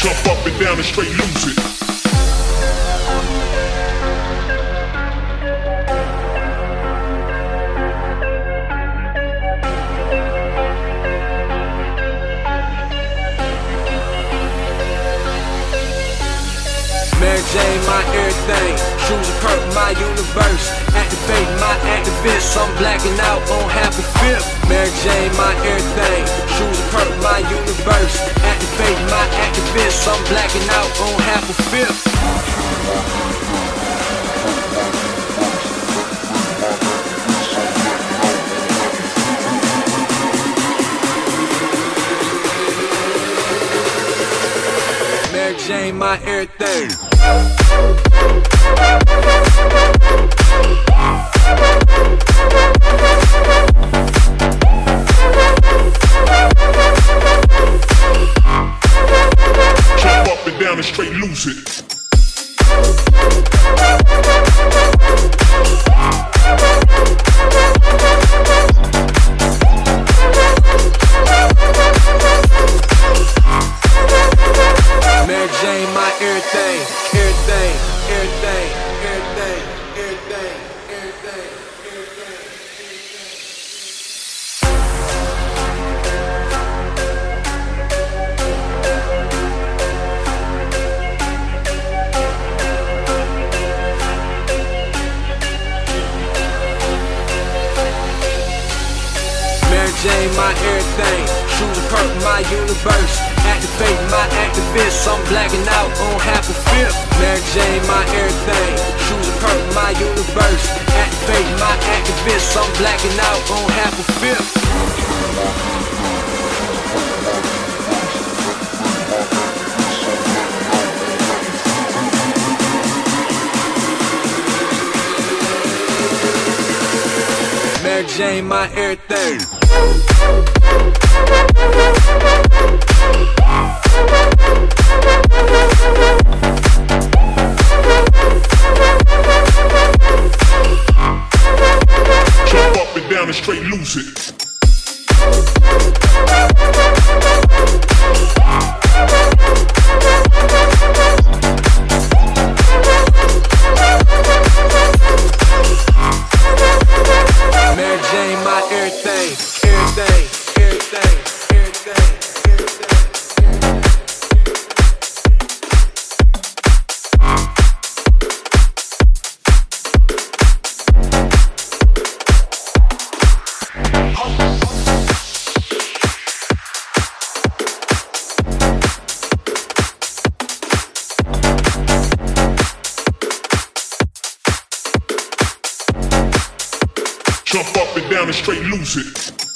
jump up and down and straight lose it. Mary Jane, my everything. Shoes of purple, my universe. Activate my activist. I'm blacking out on half a fifth. Mary Jane, my everything. Shoes of purple, my universe. I'm blacking out on half a fifth. Mary Jane, my everything. Mary Jane, my everything, Jane, my everything. Shoes and perk, my universe. Activate my activist. I'm blacking out on half a fifth. Mary Jane, my everything. Shoes and perk, my universe. Activate my activist. I'm blacking out on half a fifth. Mary Jane, my everything. Jump up and down and straight lose it. Jump up and down and straight lose it.